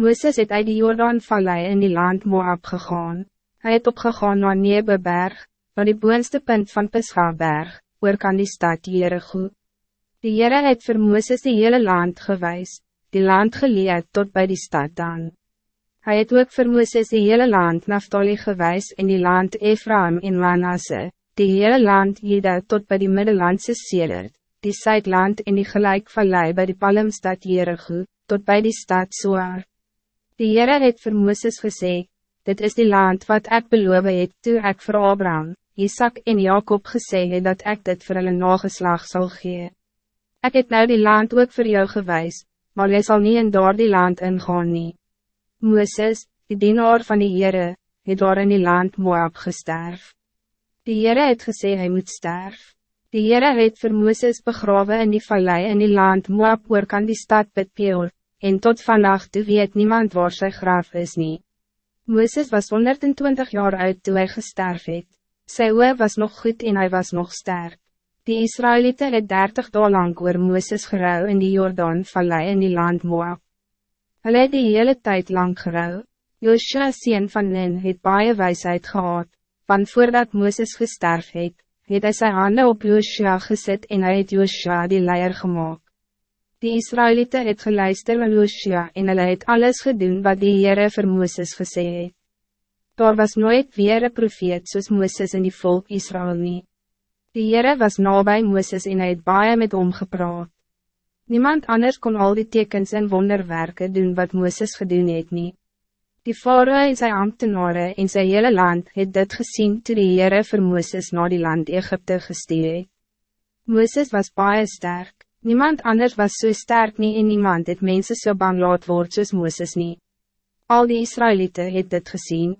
Mooses het uit die Jordaanvallei in die land Moab gegaan. Hij het opgegaan naar Nebeberg, naar die boonste punt van Pesgaberg, oor kan die stad Jericho. Die Heere het vir Mooses die hele land gewys, die land geleid tot bij die stad dan. Hij het ook vir Mooses die hele land Naftali gewys in die land Ephraim in Manasse, die hele land Jeda tot bij die Middellandse Sedert, die Zuidland in die gelijkvallei bij die Palmstad Jericho, tot bij die stad Soar. Die Heere het vir Mooses gesê, dit is die land wat ik beloof het toe ek vir Abraham, Isaac en Jacob gesê het dat ik dit vir hulle nageslag sal gee. Ek het nou die land ook voor jou gewys, maar jy sal nie in daar die land ingaan nie. Mooses, die dienaar van die Heere, het daar in die land Moab gesterf. Die Heere het gesê hy moet sterf. Die Heere het vir Mooses begrawe in die vallei in die land Moab oor kan die stad Petpeor, en tot vandaag toe weet niemand waar sy graf is nie. Mooses was 120 jaar oud toen hij gesterf het. Sy oor was nog goed en hij was nog sterk. Die Israëlieten het 30 dagen lang oor Mooses gerou in die Jordaan vallei in die land Moab. Hulle het die hele tijd lang gerou. Joshua sien van Nen het baie wijsheid gehad, want voordat Mooses gesterf het, het hy sy hande op Joshua gezet en hij het Joshua die leier gemaakt. Die Israëlieten het geluister van Joshua en hulle het alles gedoen wat die Heere vir Mooses gesê het. Daar was nooit weer een profeet soos Mooses in die volk Israël nie. Die Heere was nabij Mooses en hy het baie met hom gepraat. Niemand anders kon al die tekens en wonderwerken doen wat Mooses gedoen het nie. Die Faroe en sy ambtenare en sy hele land het dit gezien toe die Heere vir Mooses na die land Egypte gestuur het. Mooses was baie sterk. Niemand anders was zo so sterk nie en niemand het mensen zo so bang laat word soos Mooses nie. Al die Israëlieten het dit gezien.